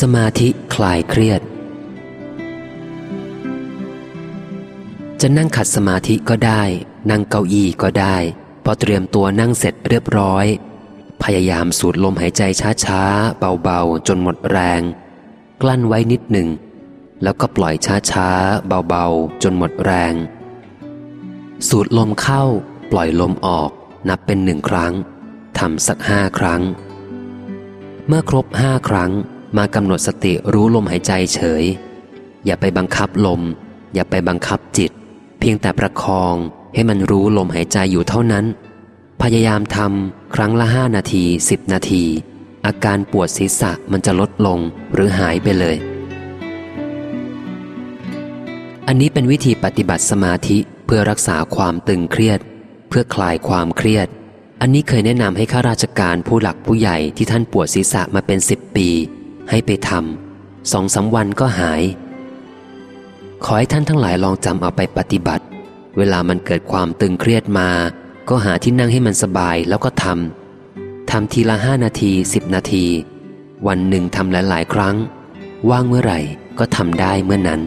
สมาธิคลายเครียด จะนั่งขัดสมาธิก็ได้ นั่งเก้าอี้ก็ได้ พอเตรียมตัวนั่งเสร็จเรียบร้อย พยายามสูดลมหายใจช้าๆ เบาๆ จนหมดแรง กลั้นไว้นิดหนึ่ง แล้วก็ปล่อยช้าๆ เบาๆ จนหมดแรง สูดลมเข้า ปล่อยลมออก นับเป็นหนึ่งครั้งทำสักห้าครั้ง เมื่อครบห้าครั้ง มากำหนดสติรู้ลมหายใจเฉย อย่าไปบังคับลม อย่าไปบังคับจิต เพียงแต่ประคองให้มันรู้ลมหายใจอยู่เท่านั้น พยายามทำครั้งละห้านาทีสิบนาที อาการปวดศีรษะมันจะลดลงหรือหายไปเลย อันนี้เป็นวิธีปฏิบัติสมาธิเพื่อรักษาความตึงเครียด เพื่อคลายความเครียด อันนี้เคยแนะนำให้ข้าราชการผู้หลักผู้ใหญ่ที่ท่านปวดศีรษะมาเป็นสิบปี ให้ไปทำสองสาวันก็หาย ขอให้ท่านทั้งหลายลองจำเอาไปปฏิบัติ เวลามันเกิดความตึงเครียดมา ก็หาที่นั่งให้มันสบายแล้วก็ทำทำทีละห้านาทีสิบนาที วันหนึ่งทำหลายๆ ครั้ง ว่างเมื่อไหร่ก็ทำได้เมื่อนั้น